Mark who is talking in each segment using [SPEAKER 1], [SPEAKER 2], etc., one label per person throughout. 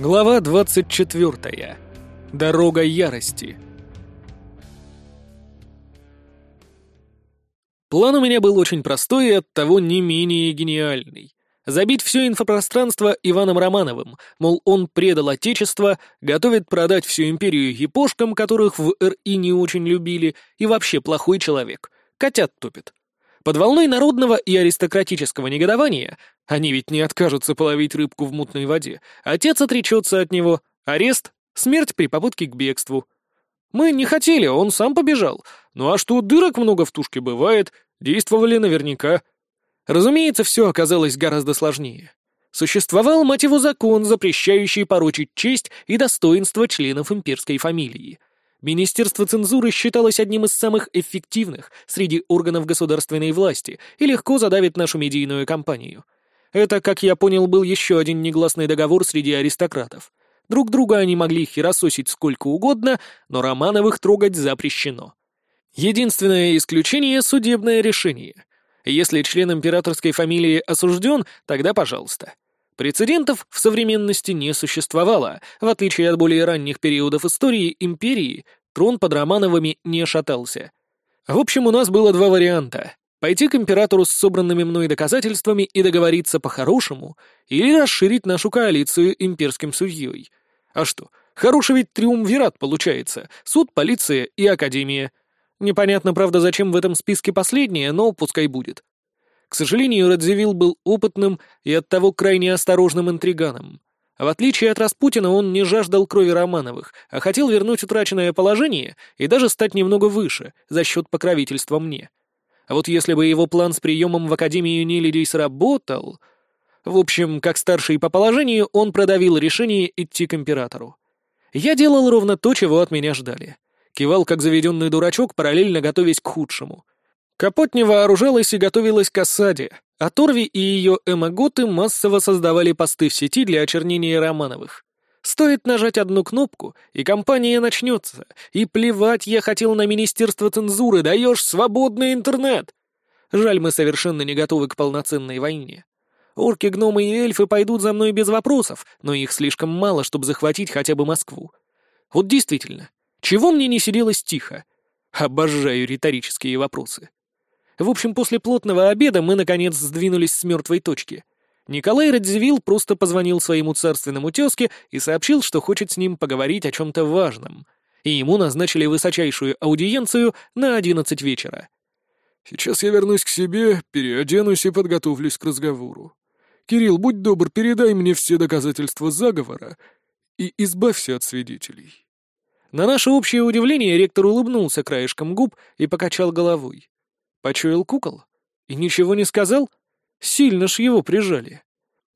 [SPEAKER 1] Глава 24. Дорога ярости. План у меня был очень простой и оттого не менее гениальный. Забить все инфопространство Иваном Романовым, мол, он предал Отечество, готовит продать всю империю епошкам, которых в РИ не очень любили, и вообще плохой человек. Котят топит. Под волной народного и аристократического негодования, они ведь не откажутся половить рыбку в мутной воде, отец отречется от него, арест, смерть при попытке к бегству. Мы не хотели, он сам побежал. Ну а что дырок много в тушке бывает, действовали наверняка. Разумеется, все оказалось гораздо сложнее. Существовал, мать его, закон, запрещающий порочить честь и достоинство членов имперской фамилии — Министерство цензуры считалось одним из самых эффективных среди органов государственной власти и легко задавит нашу медийную кампанию. Это, как я понял, был еще один негласный договор среди аристократов. Друг друга они могли херососить сколько угодно, но Романовых трогать запрещено. Единственное исключение — судебное решение. Если член императорской фамилии осужден, тогда пожалуйста. Прецедентов в современности не существовало, в отличие от более ранних периодов истории империи, трон под Романовыми не шатался. В общем, у нас было два варианта — пойти к императору с собранными мной доказательствами и договориться по-хорошему, или расширить нашу коалицию имперским судьей. А что, хороший ведь триумвират получается — суд, полиция и академия. Непонятно, правда, зачем в этом списке последнее, но пускай будет. К сожалению, Радзивилл был опытным и оттого крайне осторожным интриганом. В отличие от Распутина, он не жаждал крови Романовых, а хотел вернуть утраченное положение и даже стать немного выше за счет покровительства мне. А вот если бы его план с приемом в Академию Нелидей сработал... В общем, как старший по положению, он продавил решение идти к императору. Я делал ровно то, чего от меня ждали. Кивал, как заведенный дурачок, параллельно готовясь к худшему. Капот не вооружалась и готовилась к осаде, а Торви и ее эмаготы массово создавали посты в сети для очернения Романовых. Стоит нажать одну кнопку, и компания начнется. И плевать я хотел на Министерство цензуры, даешь свободный интернет. Жаль, мы совершенно не готовы к полноценной войне. Орки, гномы и эльфы пойдут за мной без вопросов, но их слишком мало, чтобы захватить хотя бы Москву. Вот действительно, чего мне не сиделось тихо? Обожаю риторические вопросы. В общем, после плотного обеда мы, наконец, сдвинулись с мертвой точки. Николай Радзивилл просто позвонил своему царственному тезке и сообщил, что хочет с ним поговорить о чем-то важном. И ему назначили высочайшую аудиенцию на одиннадцать вечера.
[SPEAKER 2] «Сейчас я вернусь к себе, переоденусь и подготовлюсь к разговору. Кирилл, будь добр, передай мне все доказательства заговора и избавься от свидетелей».
[SPEAKER 1] На наше общее удивление ректор улыбнулся краешком губ и покачал головой. Почуял кукол? И ничего не сказал? Сильно ж его прижали.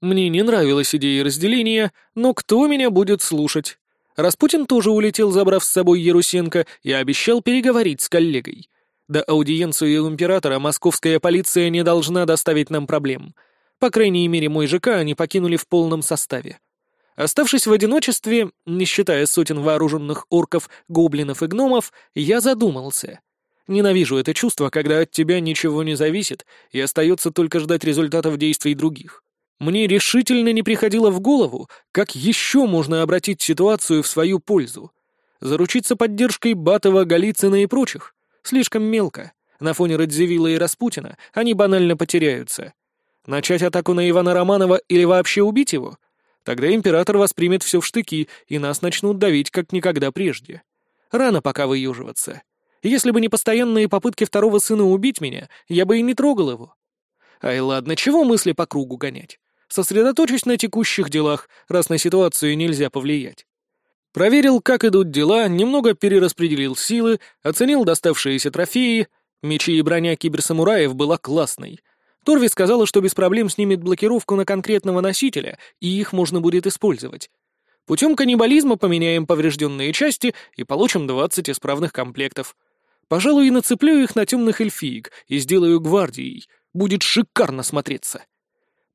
[SPEAKER 1] Мне не нравилась идея разделения, но кто меня будет слушать? Распутин тоже улетел, забрав с собой Ярусенко, и обещал переговорить с коллегой. До аудиенции у императора московская полиция не должна доставить нам проблем. По крайней мере, мой ЖК они покинули в полном составе. Оставшись в одиночестве, не считая сотен вооруженных орков, гоблинов и гномов, я задумался — Ненавижу это чувство, когда от тебя ничего не зависит, и остается только ждать результатов действий других. Мне решительно не приходило в голову, как еще можно обратить ситуацию в свою пользу. Заручиться поддержкой Батова, Голицына и прочих? Слишком мелко. На фоне Радзивилла и Распутина они банально потеряются. Начать атаку на Ивана Романова или вообще убить его? Тогда император воспримет все в штыки, и нас начнут давить, как никогда прежде. Рано пока выюживаться. Если бы не постоянные попытки второго сына убить меня, я бы и не трогал его. Ай, ладно, чего мысли по кругу гонять? Сосредоточусь на текущих делах, раз на ситуацию нельзя повлиять. Проверил, как идут дела, немного перераспределил силы, оценил доставшиеся трофеи. Мечи и броня киберсамураев была классной. Торви сказала, что без проблем снимет блокировку на конкретного носителя, и их можно будет использовать. Путем каннибализма поменяем поврежденные части и получим 20 исправных комплектов. Пожалуй, и нацеплю их на темных эльфиек и сделаю гвардией. Будет шикарно смотреться.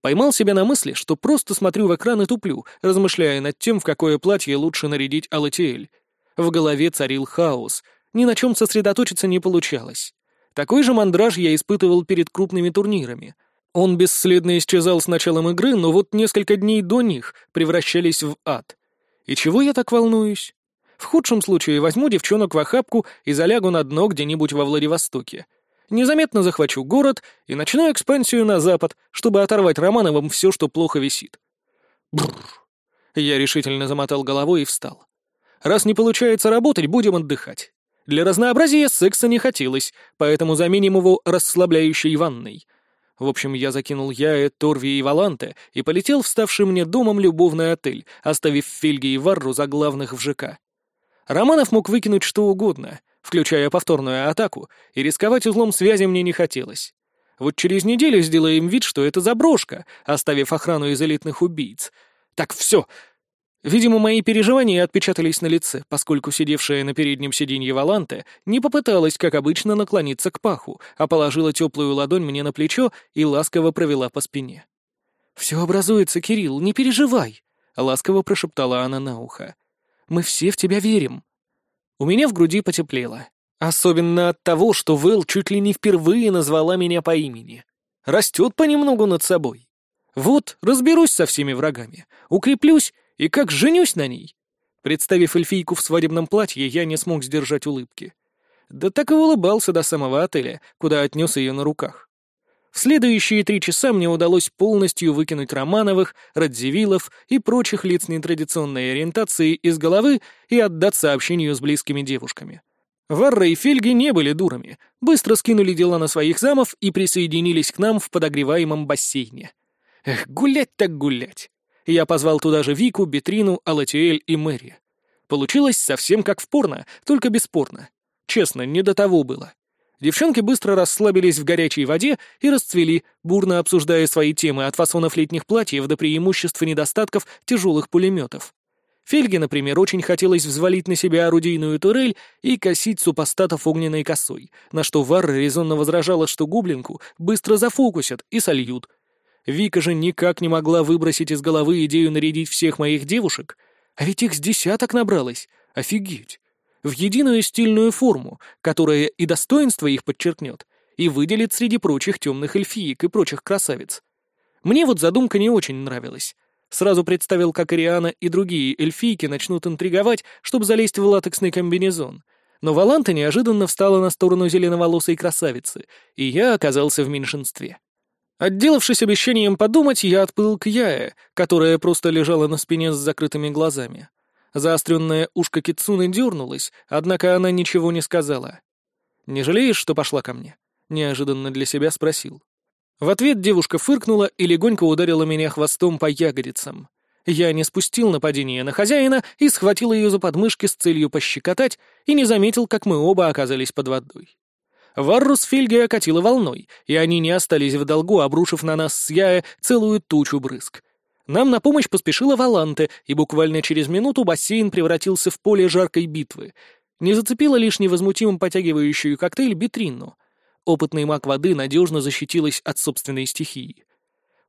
[SPEAKER 1] Поймал себя на мысли, что просто смотрю в экран и туплю, размышляя над тем, в какое платье лучше нарядить Алатиэль. В голове царил хаос. Ни на чем сосредоточиться не получалось. Такой же мандраж я испытывал перед крупными турнирами. Он бесследно исчезал с началом игры, но вот несколько дней до них превращались в ад — И чего я так волнуюсь? В худшем случае возьму девчонок в охапку и залягу на дно где-нибудь во Владивостоке. Незаметно захвачу город и начну экспансию на запад, чтобы оторвать Романовым все, что плохо висит. Бррр. Я решительно замотал головой и встал. Раз не получается работать, будем отдыхать. Для разнообразия секса не хотелось, поэтому заменим его расслабляющей ванной. В общем, я закинул Яе, Торви и Валанте и полетел в мне домом любовный отель, оставив Фельги и Варру за главных в ЖК. Романов мог выкинуть что угодно, включая повторную атаку, и рисковать узлом связи мне не хотелось. Вот через неделю сделаем вид, что это заброшка, оставив охрану из элитных убийц. Так все, Видимо, мои переживания отпечатались на лице, поскольку сидевшая на переднем сиденье Валанте не попыталась, как обычно, наклониться к паху, а положила теплую ладонь мне на плечо и ласково провела по спине. «Все образуется, Кирилл, не переживай», — ласково прошептала она на ухо. «Мы все в тебя верим». У меня в груди потеплело. Особенно от того, что Вэл чуть ли не впервые назвала меня по имени. Растет понемногу над собой. Вот, разберусь со всеми врагами, укреплюсь и как женюсь на ней? Представив эльфийку в свадебном платье, я не смог сдержать улыбки. Да так и улыбался до самого отеля, куда отнес ее на руках. В следующие три часа мне удалось полностью выкинуть Романовых, Радзивиллов и прочих лиц нетрадиционной ориентации из головы и отдаться общению с близкими девушками. Варра и Фельги не были дурами, быстро скинули дела на своих замов и присоединились к нам в подогреваемом бассейне. Эх, гулять так гулять. Я позвал туда же Вику, Бетрину, Алатиэль и Мэри. Получилось совсем как в порно, только бесспорно. Честно, не до того было. Девчонки быстро расслабились в горячей воде и расцвели, бурно обсуждая свои темы от фасонов летних платьев до преимуществ и недостатков тяжелых пулеметов. Фельге, например, очень хотелось взвалить на себя орудийную турель и косить супостатов огненной косой, на что Варра резонно возражала, что гоблинку быстро зафокусят и сольют, Вика же никак не могла выбросить из головы идею нарядить всех моих девушек, а ведь их с десяток набралось. Офигеть! В единую стильную форму, которая и достоинство их подчеркнет, и выделит среди прочих темных эльфиек и прочих красавиц. Мне вот задумка не очень нравилась. Сразу представил, как Ариана и другие эльфийки начнут интриговать, чтобы залезть в латексный комбинезон. Но Валанта неожиданно встала на сторону зеленоволосой красавицы, и я оказался в меньшинстве. Отделавшись обещанием подумать, я отплыл к Яе, которая просто лежала на спине с закрытыми глазами. Заостренное ушко Кицуны дернулось, однако она ничего не сказала. «Не жалеешь, что пошла ко мне?» — неожиданно для себя спросил. В ответ девушка фыркнула и легонько ударила меня хвостом по ягодицам. Я не спустил нападение на хозяина и схватил ее за подмышки с целью пощекотать и не заметил, как мы оба оказались под водой. Варрус Фельги окатила волной, и они не остались в долгу, обрушив на нас с Яя целую тучу брызг. Нам на помощь поспешила Валанте, и буквально через минуту бассейн превратился в поле жаркой битвы. Не зацепила лишь невозмутимым потягивающую коктейль Битринну. Опытный маг воды надежно защитилась от собственной стихии.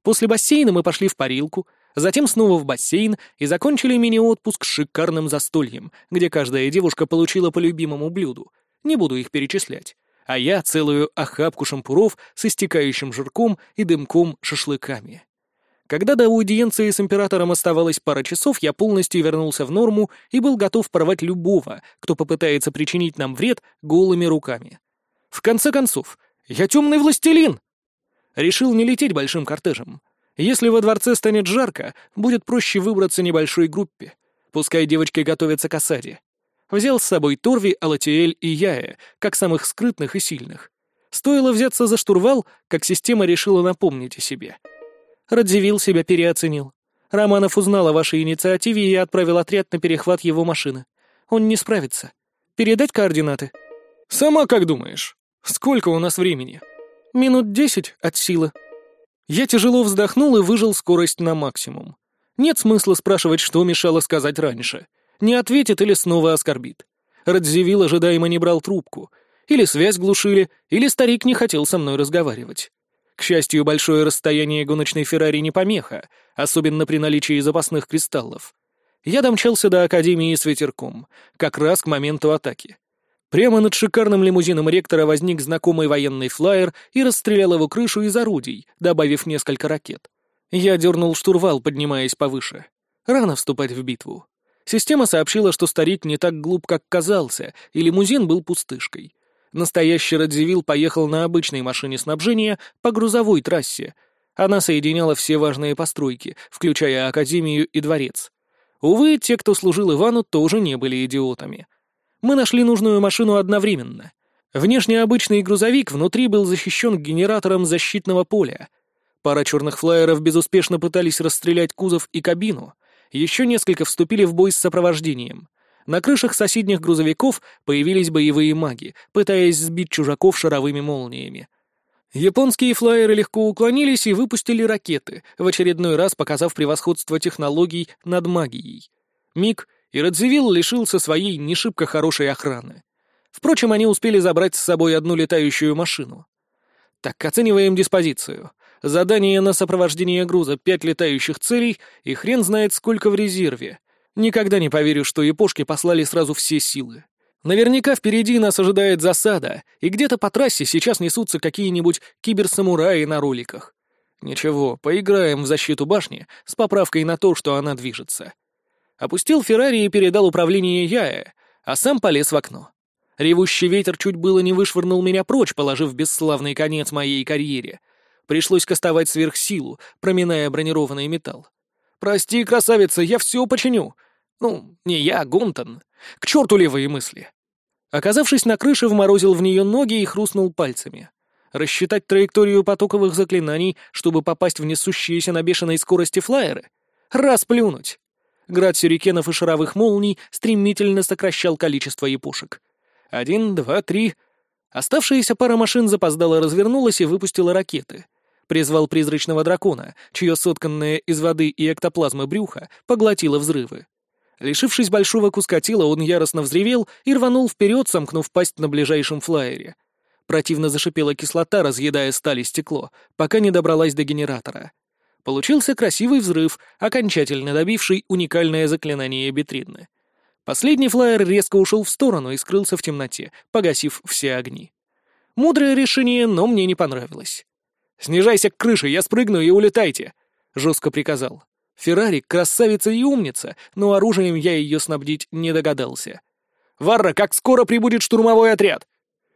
[SPEAKER 1] После бассейна мы пошли в парилку, затем снова в бассейн и закончили мини-отпуск шикарным застольем, где каждая девушка получила по любимому блюду. Не буду их перечислять а я целую охапку шампуров с истекающим жирком и дымком шашлыками. Когда до аудиенции с императором оставалось пара часов, я полностью вернулся в норму и был готов порвать любого, кто попытается причинить нам вред голыми руками. В конце концов, я темный властелин! Решил не лететь большим кортежем. Если во дворце станет жарко, будет проще выбраться небольшой группе. Пускай девочки готовятся к осаде. Взял с собой Торви, Алатиэль и Яя, как самых скрытных и сильных. Стоило взяться за штурвал, как система решила напомнить о себе. Радзивилл себя переоценил. Романов узнал о вашей инициативе и отправил отряд на перехват его машины. Он не справится. Передать координаты? Сама как думаешь? Сколько у нас времени? Минут десять от силы. Я тяжело вздохнул и выжил скорость на максимум. Нет смысла спрашивать, что мешало сказать раньше — не ответит или снова оскорбит. Радзивилл ожидаемо не брал трубку. Или связь глушили, или старик не хотел со мной разговаривать. К счастью, большое расстояние гоночной Феррари не помеха, особенно при наличии запасных кристаллов. Я домчался до Академии с ветерком, как раз к моменту атаки. Прямо над шикарным лимузином ректора возник знакомый военный флайер и расстрелял его крышу из орудий, добавив несколько ракет. Я дернул штурвал, поднимаясь повыше. Рано вступать в битву. Система сообщила, что старик не так глуп, как казался, и лимузин был пустышкой. Настоящий Радзивилл поехал на обычной машине снабжения по грузовой трассе. Она соединяла все важные постройки, включая Академию и дворец. Увы, те, кто служил Ивану, тоже не были идиотами. Мы нашли нужную машину одновременно. Внешне обычный грузовик внутри был защищен генератором защитного поля. Пара черных флайеров безуспешно пытались расстрелять кузов и кабину. Еще несколько вступили в бой с сопровождением. На крышах соседних грузовиков появились боевые маги, пытаясь сбить чужаков шаровыми молниями. Японские флайеры легко уклонились и выпустили ракеты, в очередной раз показав превосходство технологий над магией. Миг, и Радзивилл лишился своей не шибко хорошей охраны. Впрочем, они успели забрать с собой одну летающую машину. Так, оцениваем диспозицию. Задание на сопровождение груза, пять летающих целей и хрен знает сколько в резерве. Никогда не поверю, что япошки послали сразу все силы. Наверняка впереди нас ожидает засада, и где-то по трассе сейчас несутся какие-нибудь киберсамураи на роликах. Ничего, поиграем в защиту башни с поправкой на то, что она движется. Опустил Феррари и передал управление Яе, а сам полез в окно. Ревущий ветер чуть было не вышвырнул меня прочь, положив бесславный конец моей карьере. Пришлось кастовать сверхсилу, проминая бронированный металл. «Прости, красавица, я все починю!» Ну, не я, Гунтон. К черту левые мысли. Оказавшись на крыше, вморозил в нее ноги и хрустнул пальцами. Рассчитать траекторию потоковых заклинаний, чтобы попасть в несущиеся на бешеной скорости флайеры? Расплюнуть! Град сюрикенов и шаровых молний стремительно сокращал количество япошек. Один, два, три. Оставшаяся пара машин запоздала развернулась и выпустила ракеты. Призвал призрачного дракона, чье сотканное из воды и эктоплазмы брюха поглотило взрывы. Лишившись большого куска тела, он яростно взревел и рванул вперед, сомкнув пасть на ближайшем флайере. Противно зашипела кислота, разъедая сталь и стекло, пока не добралась до генератора. Получился красивый взрыв, окончательно добивший уникальное заклинание Бетринны. Последний флайер резко ушел в сторону и скрылся в темноте, погасив все огни. Мудрое решение, но мне не понравилось. «Снижайся к крыше, я спрыгну и улетайте!» — жестко приказал. Феррари — красавица и умница, но оружием я ее снабдить не догадался. «Варра, как скоро прибудет штурмовой отряд?»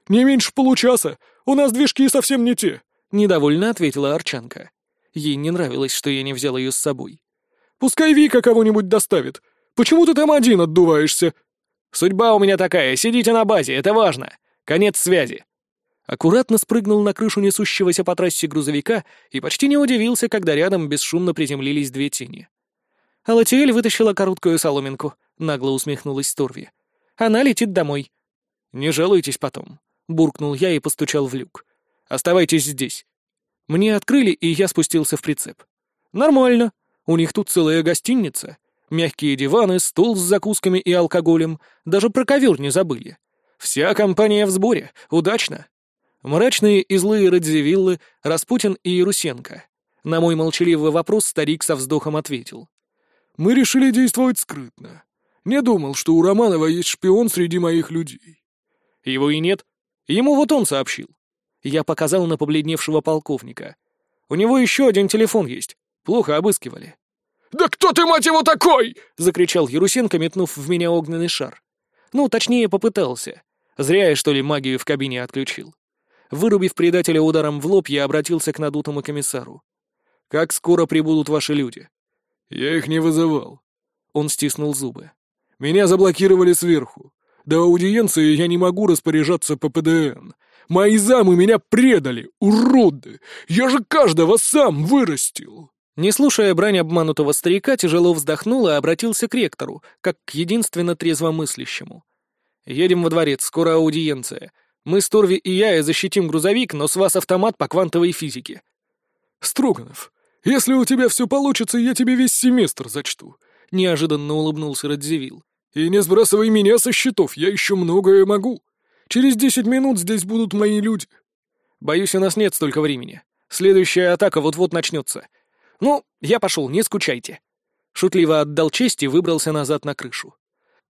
[SPEAKER 2] «Не меньше получаса. У нас движки совсем не те», —
[SPEAKER 1] недовольно ответила Арчанка. Ей не нравилось, что я не взял ее с собой.
[SPEAKER 2] «Пускай Вика кого-нибудь доставит. Почему ты там один отдуваешься?»
[SPEAKER 1] «Судьба у меня такая. Сидите на базе, это важно. Конец связи» аккуратно спрыгнул на крышу несущегося по трассе грузовика и почти не удивился, когда рядом бесшумно приземлились две тени. Алатиэль вытащила короткую соломинку, нагло усмехнулась Торви. «Она летит домой». «Не жалуйтесь потом», — буркнул я и постучал в люк. «Оставайтесь здесь». Мне открыли, и я спустился в прицеп. «Нормально. У них тут целая гостиница. Мягкие диваны, стол с закусками и алкоголем. Даже про ковер не забыли. Вся компания в сборе. Удачно». Мрачные и злые Радзивиллы, Распутин и Ярусенко. На мой молчаливый вопрос старик со вздохом ответил.
[SPEAKER 2] «Мы решили действовать скрытно. Не думал, что у Романова есть шпион среди моих людей».
[SPEAKER 1] «Его и нет. Ему вот он сообщил». Я показал на побледневшего полковника. «У него еще один телефон есть. Плохо обыскивали».
[SPEAKER 2] «Да кто ты, мать его, такой?»
[SPEAKER 1] — закричал Ярусенко, метнув в меня огненный шар. Ну, точнее, попытался. Зря я, что ли, магию в кабине отключил. Вырубив предателя ударом в лоб, я обратился к надутому комиссару. «Как скоро прибудут ваши люди?»
[SPEAKER 2] «Я их не вызывал».
[SPEAKER 1] Он стиснул зубы.
[SPEAKER 2] «Меня заблокировали сверху. До аудиенции я не могу распоряжаться по ПДН. Мои замы меня предали, уроды! Я же каждого сам вырастил!»
[SPEAKER 1] Не слушая брань обманутого старика, тяжело вздохнул и обратился к ректору, как к единственно трезвомыслящему. «Едем во дворец, скоро аудиенция. Мы с Торви и я и защитим грузовик, но с вас автомат по квантовой физике».
[SPEAKER 2] «Строганов, если у тебя все получится, я тебе весь семестр зачту», — неожиданно улыбнулся Радзивилл. «И не сбрасывай меня со счетов, я еще многое могу. Через десять минут здесь будут мои люди».
[SPEAKER 1] «Боюсь, у нас нет столько времени. Следующая атака вот-вот начнется. Ну, я пошел, не скучайте». Шутливо отдал честь и выбрался назад на крышу.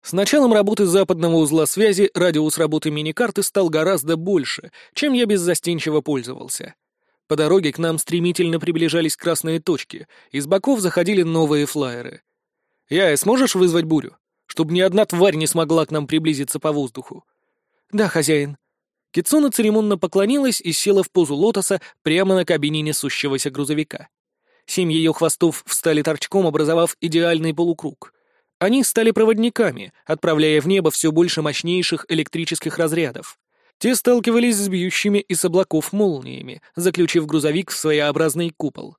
[SPEAKER 1] С началом работы западного узла связи радиус работы миникарты стал гораздо больше, чем я беззастенчиво пользовался. По дороге к нам стремительно приближались красные точки, из боков заходили новые флайеры. «Я, сможешь вызвать бурю?» чтобы ни одна тварь не смогла к нам приблизиться по воздуху.
[SPEAKER 3] Да, хозяин.
[SPEAKER 1] Кицуна церемонно поклонилась и села в позу лотоса прямо на кабине несущегося грузовика. Семь ее хвостов встали торчком, образовав идеальный полукруг. Они стали проводниками, отправляя в небо все больше мощнейших электрических разрядов. Те сталкивались с бьющими из облаков молниями, заключив грузовик в своеобразный купол.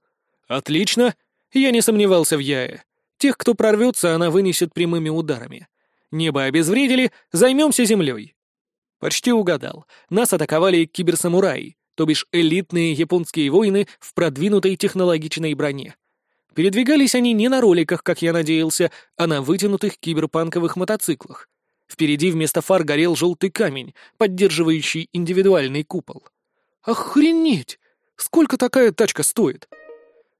[SPEAKER 1] «Отлично!» Я не сомневался в Яе. Тех, кто прорвется, она вынесет прямыми ударами. Небо обезвредили, займемся землей. Почти угадал. Нас атаковали киберсамураи, то бишь элитные японские воины в продвинутой технологичной броне. Передвигались они не на роликах, как я надеялся, а на вытянутых киберпанковых мотоциклах. Впереди вместо фар горел желтый камень, поддерживающий индивидуальный купол. Охренеть! Сколько такая тачка стоит?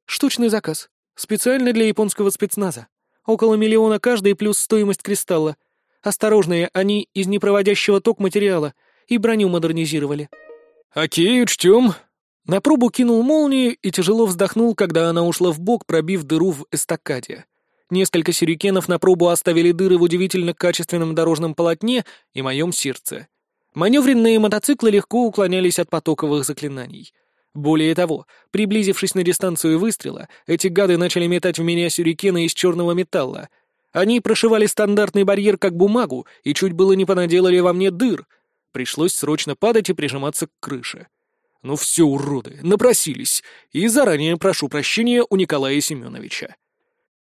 [SPEAKER 1] Штучный заказ. Специально для японского спецназа. Около миллиона каждый плюс стоимость кристалла. Осторожные, они из непроводящего ток материала и броню модернизировали.
[SPEAKER 2] «Окей, учтем».
[SPEAKER 1] На пробу кинул молнию и тяжело вздохнул, когда она ушла в бок, пробив дыру в эстакаде. Несколько сюрикенов на пробу оставили дыры в удивительно качественном дорожном полотне и моем сердце. Маневренные мотоциклы легко уклонялись от потоковых заклинаний. Более того, приблизившись на дистанцию выстрела, эти гады начали метать в меня сюрикены из черного металла. Они прошивали стандартный барьер как бумагу и чуть было не понаделали во мне дыр. Пришлось срочно падать и прижиматься к крыше. Ну все, уроды, напросились, и заранее прошу прощения у Николая Семеновича.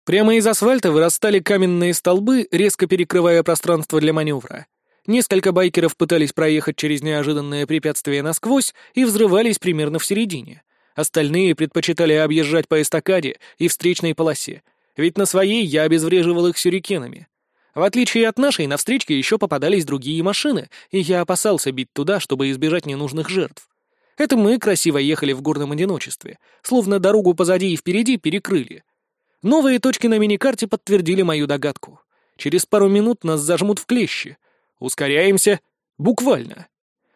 [SPEAKER 1] Прямо из асфальта вырастали каменные столбы, резко перекрывая пространство для маневра. Несколько байкеров пытались проехать через неожиданное препятствие насквозь и взрывались примерно в середине. Остальные предпочитали объезжать по эстакаде и встречной полосе, ведь на своей я обезвреживал их сюрикенами. В отличие от нашей, на встречке еще попадались другие машины, и я опасался бить туда, чтобы избежать ненужных жертв. Это мы красиво ехали в горном одиночестве, словно дорогу позади и впереди перекрыли. Новые точки на миникарте подтвердили мою догадку. Через пару минут нас зажмут в клещи — Ускоряемся. Буквально.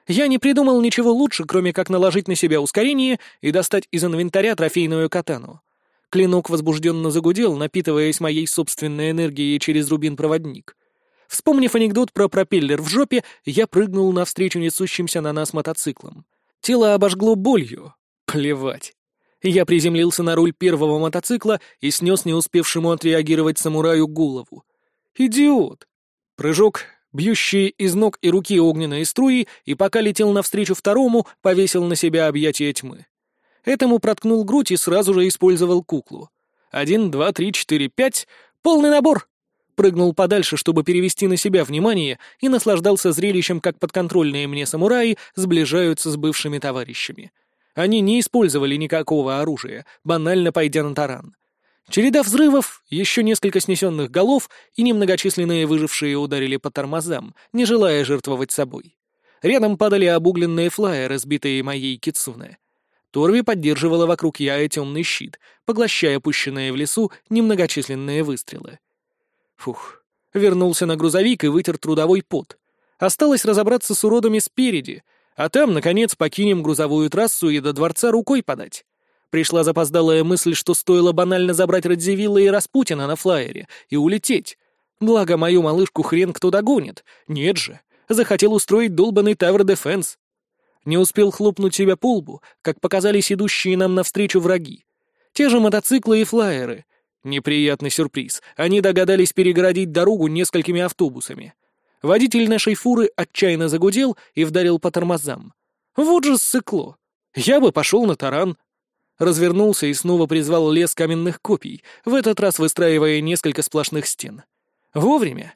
[SPEAKER 1] Я не придумал ничего лучше, кроме как наложить на себя ускорение и достать из инвентаря трофейную катану. Клинок возбужденно загудел, напитываясь моей собственной энергией через рубин-проводник. Вспомнив анекдот про пропеллер в жопе, я прыгнул навстречу несущимся на нас мотоциклам. Тело обожгло болью. Плевать. Я приземлился на руль первого мотоцикла и снес не успевшему отреагировать самураю голову. Идиот! Прыжок, бьющие из ног и руки огненные струи, и пока летел навстречу второму, повесил на себя объятия тьмы. Этому проткнул грудь и сразу же использовал куклу. Один, два, три, четыре, пять. Полный набор. Прыгнул подальше, чтобы перевести на себя внимание, и наслаждался зрелищем, как подконтрольные мне самураи сближаются с бывшими товарищами. Они не использовали никакого оружия, банально пойдя на таран. Череда взрывов, еще несколько снесенных голов и немногочисленные выжившие ударили по тормозам, не желая жертвовать собой. Рядом падали обугленные флайеры, сбитые моей кицуне. Торви поддерживала вокруг Яя темный щит, поглощая пущенные в лесу немногочисленные выстрелы. Фух, вернулся на грузовик и вытер трудовой пот. Осталось разобраться с уродами спереди, а там, наконец, покинем грузовую трассу и до дворца рукой подать. Пришла запоздалая мысль, что стоило банально забрать Радзивилла и Распутина на флайере и улететь. Благо, мою малышку хрен кто догонит. Нет же. Захотел устроить долбанный Тавр Дефенс. Не успел хлопнуть себя по лбу, как показались идущие нам навстречу враги. Те же мотоциклы и флайеры. Неприятный сюрприз. Они догадались перегородить дорогу несколькими автобусами. Водитель нашей фуры отчаянно загудел и вдарил по тормозам. Вот же ссыкло. Я бы пошел на таран развернулся и снова призвал лес каменных копий, в этот раз выстраивая несколько сплошных стен. Вовремя.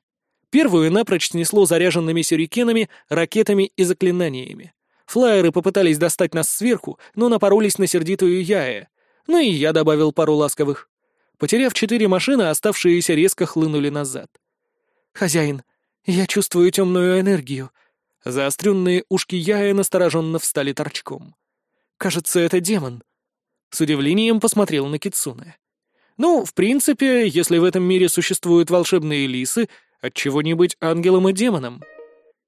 [SPEAKER 1] Первую напрочь снесло заряженными сюрикенами, ракетами и заклинаниями. Флайеры попытались достать нас сверху, но напоролись на сердитую Яе. Ну и я добавил пару ласковых. Потеряв четыре машины, оставшиеся резко хлынули назад. «Хозяин, я чувствую темную энергию». Заостренные ушки Яя настороженно встали торчком. «Кажется, это демон». С удивлением посмотрел на Кицуне. Ну, в принципе, если в этом мире существуют волшебные лисы, отчего не быть ангелом и демоном?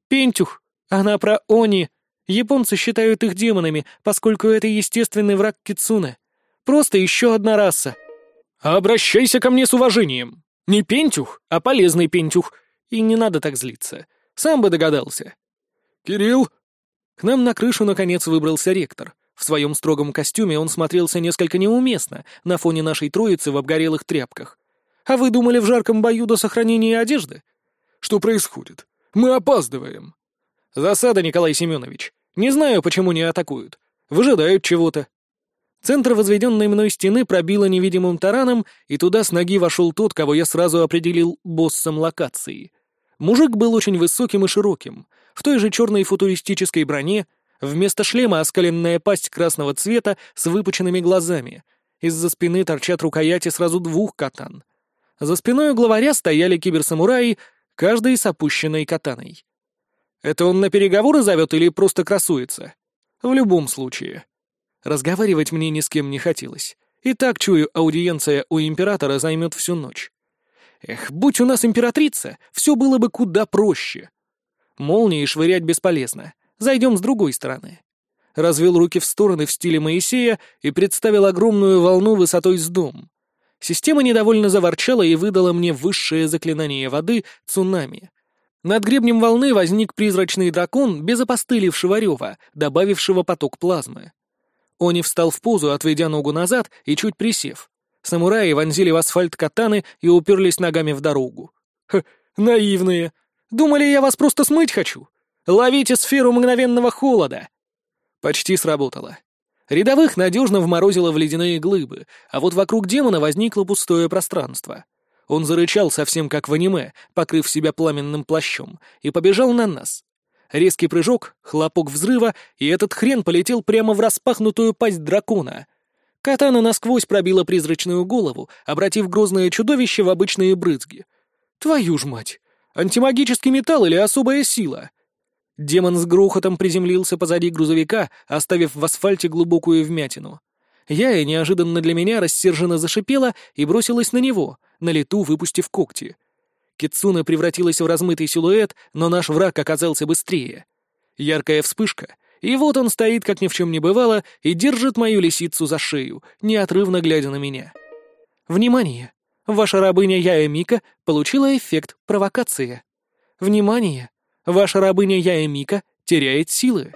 [SPEAKER 1] Пентюх, она про Они. Японцы считают их демонами, поскольку это естественный враг Кицуне. Просто еще одна раса. «Обращайся ко мне с уважением!» Не пентюх, а полезный пентюх. И не надо так злиться. Сам бы догадался.
[SPEAKER 2] «Кирилл!»
[SPEAKER 1] К нам на крышу наконец выбрался ректор. В своем строгом костюме он смотрелся несколько неуместно на фоне нашей троицы в обгорелых тряпках. А вы думали в жарком бою до сохранения одежды?
[SPEAKER 2] Что происходит? Мы опаздываем.
[SPEAKER 1] Засада, Николай Семенович. Не знаю, почему не атакуют. Выжидают чего-то. Центр возведенной мной стены пробило невидимым тараном, и туда с ноги вошел тот, кого я сразу определил боссом локации. Мужик был очень высоким и широким, в той же черной футуристической броне, вместо шлема оскаленная пасть красного цвета с выпученными глазами. Из-за спины торчат рукояти сразу двух катан. За спиной у главаря стояли киберсамураи, каждый с опущенной катаной. Это он на переговоры зовет или просто красуется? В любом случае. Разговаривать мне ни с кем не хотелось. И так, чую, аудиенция у императора займет всю ночь. Эх, будь у нас императрица, все было бы куда проще. Молнии швырять бесполезно. Зайдем с другой стороны. Развел руки в стороны в стиле Моисея и представил огромную волну высотой с дом. Система недовольно заворчала и выдала мне высшее заклинание воды — цунами. Над гребнем волны возник призрачный дракон без опостылевшего рева, добавившего поток плазмы. Они встал в позу, отведя ногу назад и чуть присев. Самураи вонзили в асфальт катаны и уперлись ногами в дорогу. Ха, наивные. Думали, я вас просто смыть хочу? Ловите сферу мгновенного холода. Почти сработало. Рядовых надежно вморозило в ледяные глыбы, а вот вокруг демона возникло пустое пространство. Он зарычал совсем как в аниме, покрыв себя пламенным плащом, и побежал на нас. Резкий прыжок, хлопок взрыва, и этот хрен полетел прямо в распахнутую пасть дракона. Катана насквозь пробила призрачную голову, обратив грозное чудовище в обычные брызги. Твою ж мать! Антимагический металл или особая сила? Демон с грохотом приземлился позади грузовика, оставив в асфальте глубокую вмятину. Я, и неожиданно для меня, рассерженно зашипела и бросилась на него, на лету выпустив когти. Кицуна превратилась в размытый силуэт, но наш враг оказался быстрее. Яркая вспышка, и вот он стоит, как ни в чем не бывало, и держит мою лисицу за шею, неотрывно глядя на меня. Внимание! Ваша рабыня Яя Мика получила эффект провокации. Внимание! Ваша рабыня Яя Мика теряет силы.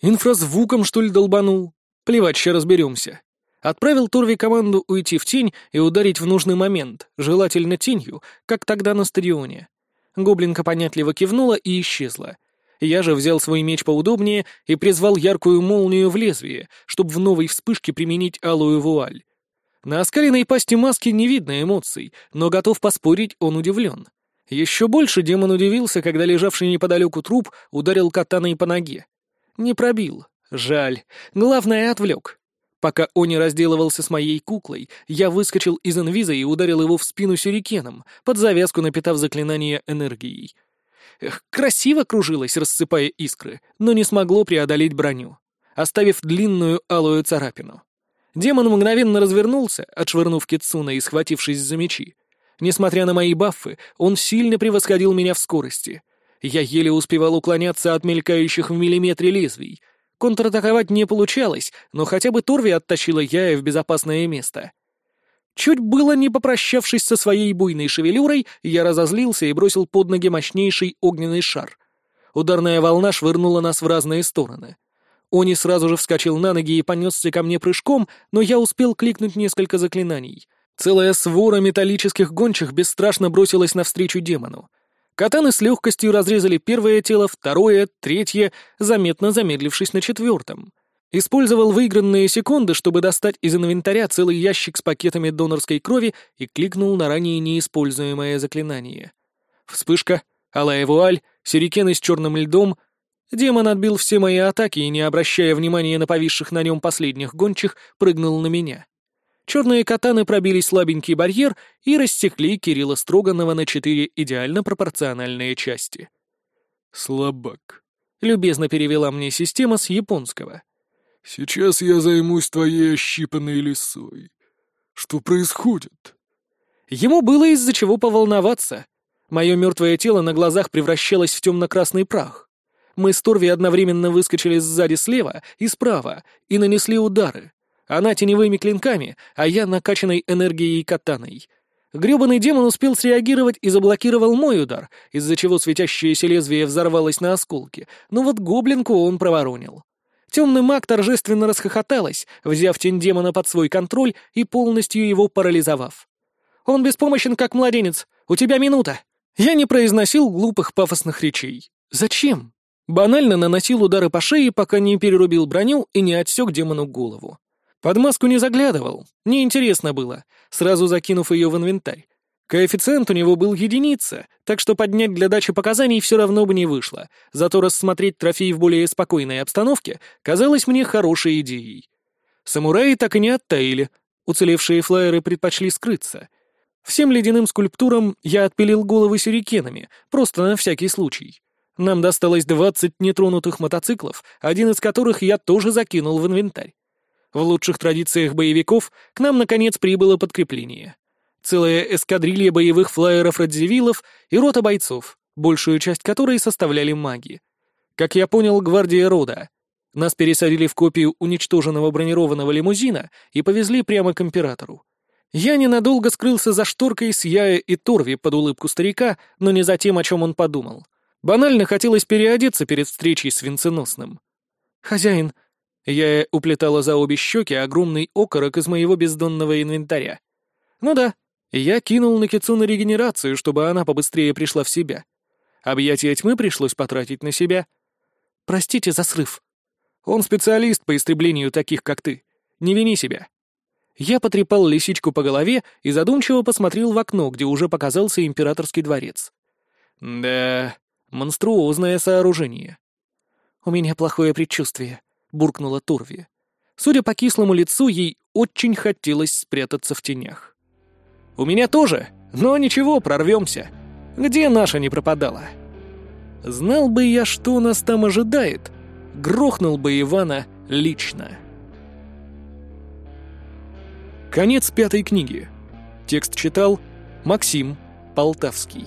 [SPEAKER 1] Инфразвуком, что ли, долбанул? Плевать, ще разберемся. Отправил Торви команду уйти в тень и ударить в нужный момент, желательно тенью, как тогда на стадионе. Гоблинка понятливо кивнула и исчезла. Я же взял свой меч поудобнее и призвал яркую молнию в лезвие, чтобы в новой вспышке применить алую вуаль. На оскаленной пасти маски не видно эмоций, но готов поспорить, он удивлен. Еще больше демон удивился, когда лежавший неподалеку труп ударил катаной по ноге. Не пробил. Жаль. Главное, отвлек. Пока Они разделывался с моей куклой, я выскочил из инвиза и ударил его в спину сюрикеном, под завязку напитав заклинание энергией. Эх, красиво кружилось, рассыпая искры, но не смогло преодолеть броню, оставив длинную алую царапину. Демон мгновенно развернулся, отшвырнув Китсуна и схватившись за мечи. Несмотря на мои баффы, он сильно превосходил меня в скорости. Я еле успевал уклоняться от мелькающих в миллиметре лезвий — Контратаковать не получалось, но хотя бы Торви оттащила Яя в безопасное место. Чуть было не попрощавшись со своей буйной шевелюрой, я разозлился и бросил под ноги мощнейший огненный шар. Ударная волна швырнула нас в разные стороны. Они сразу же вскочил на ноги и понесся ко мне прыжком, но я успел кликнуть несколько заклинаний. Целая свора металлических гончих бесстрашно бросилась навстречу демону. Катаны с легкостью разрезали первое тело, второе, третье, заметно замедлившись на четвертом. Использовал выигранные секунды, чтобы достать из инвентаря целый ящик с пакетами донорской крови и кликнул на ранее неиспользуемое заклинание. Вспышка, алая вуаль, сюрикены с черным льдом. Демон отбил все мои атаки и, не обращая внимания на повисших на нем последних гончих, прыгнул на меня. Черные катаны пробили слабенький барьер и рассекли Кирилла Строганова на четыре идеально пропорциональные части.
[SPEAKER 2] «Слабак», —
[SPEAKER 1] любезно перевела мне система с японского.
[SPEAKER 2] «Сейчас я займусь твоей ощипанной лисой. Что происходит?»
[SPEAKER 1] Ему было из-за чего поволноваться. Мое мертвое тело на глазах превращалось в темно-красный прах. Мы с Торви одновременно выскочили сзади слева и справа и нанесли удары. Она теневыми клинками, а я накачанной энергией катаной. Грёбаный демон успел среагировать и заблокировал мой удар, из-за чего светящееся лезвие взорвалось на осколки, но вот гоблинку он проворонил. Темный маг торжественно расхохоталась, взяв тень демона под свой контроль и полностью его парализовав. «Он беспомощен, как младенец. У тебя минута!» Я не произносил глупых пафосных речей. Зачем? Банально наносил удары по шее, пока не перерубил броню и не отсек демону голову. Под маску не заглядывал, неинтересно было, сразу закинув ее в инвентарь. Коэффициент у него был единица, так что поднять для дачи показаний все равно бы не вышло, зато рассмотреть трофей в более спокойной обстановке казалось мне хорошей идеей. Самураи так и не оттаили, уцелевшие флайеры предпочли скрыться. Всем ледяным скульптурам я отпилил головы сюрикенами, просто на всякий случай. Нам досталось двадцать нетронутых мотоциклов, один из которых я тоже закинул в инвентарь. В лучших традициях боевиков к нам, наконец, прибыло подкрепление. Целая эскадрилья боевых флайеров-радзивиллов и рота бойцов, большую часть которой составляли маги. Как я понял, гвардия рода. Нас пересадили в копию уничтоженного бронированного лимузина и повезли прямо к императору. Я ненадолго скрылся за шторкой с Яя и Торви под улыбку старика, но не за тем, о чем он подумал. Банально хотелось переодеться перед встречей с венценосным. «Хозяин!» Я уплетала за обе щеки огромный окорок из моего бездонного инвентаря. Ну да, я кинул на Кицуна регенерацию, чтобы она побыстрее пришла в себя. Объятия тьмы пришлось потратить на себя. Простите за срыв. Он специалист по истреблению таких, как ты. Не вини себя. Я потрепал лисичку по голове и задумчиво посмотрел в окно, где уже показался императорский дворец. Да, монструозное сооружение. У меня плохое предчувствие, буркнула Турви. Судя по кислому лицу, ей очень хотелось спрятаться в тенях. «У меня тоже, но ничего, прорвемся. Где наша не пропадала?» Знал бы я, что нас там ожидает, грохнул бы Ивана лично. Конец пятой книги. Текст читал Максим Полтавский.